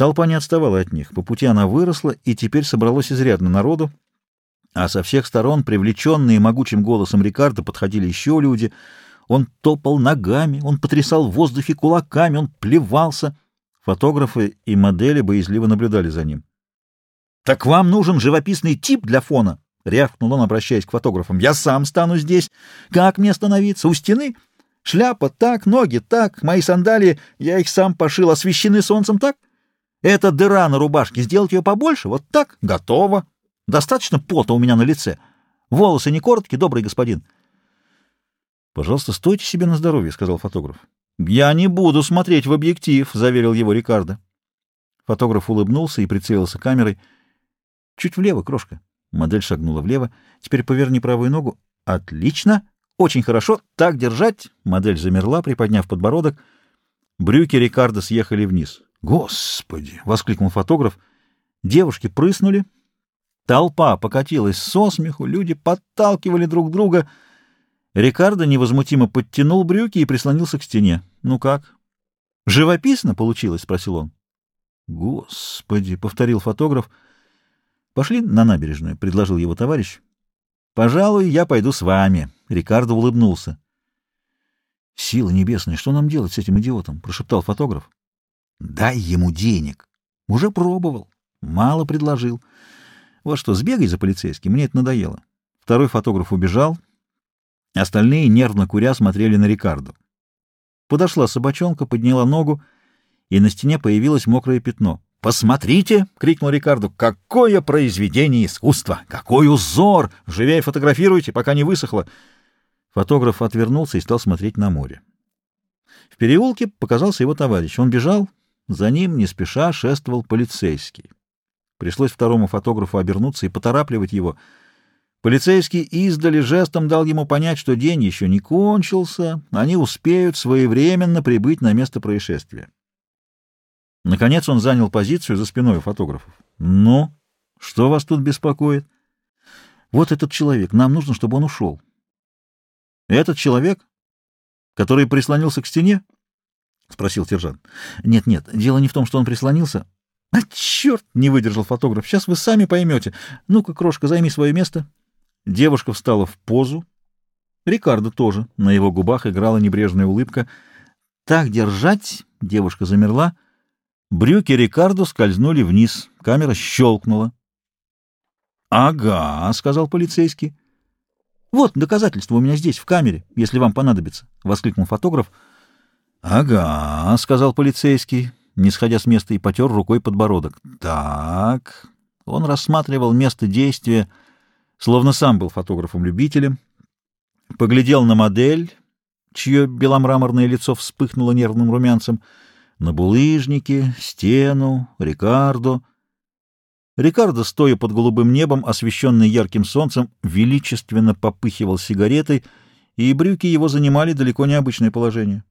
Толпа не отставала от них. По пути она выросла, и теперь собралось изрядно народу, а со всех сторон, привлеченные могучим голосом Рикардо, подходили еще люди. Он топал ногами, он потрясал в воздухе кулаками, он плевался. Фотографы и модели боязливо наблюдали за ним. — Так вам нужен живописный тип для фона? — рявкнул он, обращаясь к фотографам. — Я сам стану здесь. Как мне остановиться? У стены? Шляпа так, ноги так, мои сандалии, я их сам пошил, освещены солнцем так? — эта дыра на рубашке, сделать ее побольше? Вот так? Готово. Достаточно пота у меня на лице. Волосы не короткие, добрый господин. — Пожалуйста, стойте себе на здоровье, — сказал фотограф. — Я не буду смотреть в объектив, — заверил его Рикардо. Фотограф улыбнулся и прицелился камерой. — Чуть влево, крошка. Модель шагнула влево. — Теперь поверни правую ногу. — Отлично. Очень хорошо. Так держать. Модель замерла, приподняв подбородок. Брюки Рикардо съехали вниз. «Господи!» — воскликнул фотограф. Девушки прыснули. Толпа покатилась со смеху, люди подталкивали друг друга. Рикардо невозмутимо подтянул брюки и прислонился к стене. «Ну как?» «Живописно получилось?» — спросил он. «Господи!» — повторил фотограф. «Пошли на набережную», — предложил его товарищ. «Пожалуй, я пойду с вами». Рикардо улыбнулся. «Сила небесная, что нам делать с этим идиотом?» — прошептал фотограф. Дай ему денег. Уже пробовал. Мало предложил. Вот что, сбегай за полицейским, мне это надоело. Второй фотограф убежал. Остальные, нервно куря, смотрели на Рикардо. Подошла собачонка, подняла ногу, и на стене появилось мокрое пятно. «Посмотрите!» — крикнул Рикардо. «Какое произведение искусства! Какой узор! Живее фотографируйте, пока не высохло!» Фотограф отвернулся и стал смотреть на море. В переулке показался его товарищ. Он бежал, за ним не спеша шествовал полицейский. Пришлось второму фотографу обернуться и поторапливать его. Полицейский издали жестом дал ему понять, что день еще не кончился, они успеют своевременно прибыть на место происшествия. Наконец он занял позицию за спиной у фотографов. «Ну, что вас тут беспокоит?» «Вот этот человек. Нам нужно, чтобы он ушел». «Этот человек, который прислонился к стене?» — спросил сержант. «Нет, нет, дело не в том, что он прислонился». «А, черт!» — не выдержал фотограф. «Сейчас вы сами поймете. Ну-ка, крошка, займи свое место». Девушка встала в позу. Рикардо тоже. На его губах играла небрежная улыбка. «Так держать!» — девушка замерла. Брюки Рикардо скользнули вниз. Камера щелкнула. «Ага», — сказал полицейский. «Вот доказательство у меня здесь, в камере, если вам понадобится», — воскликнул фотограф. — Ага, — сказал полицейский, не сходя с места и потер рукой подбородок. — Так. Он рассматривал место действия, словно сам был фотографом-любителем, поглядел на модель, чье беломраморное лицо вспыхнуло нервным румянцем, на булыжники, стену, Рикардо. Рикардо, стоя под голубым небом, освещенный ярким солнцем, величественно попыхивал сигаретой, и брюки его занимали далеко необычное положение.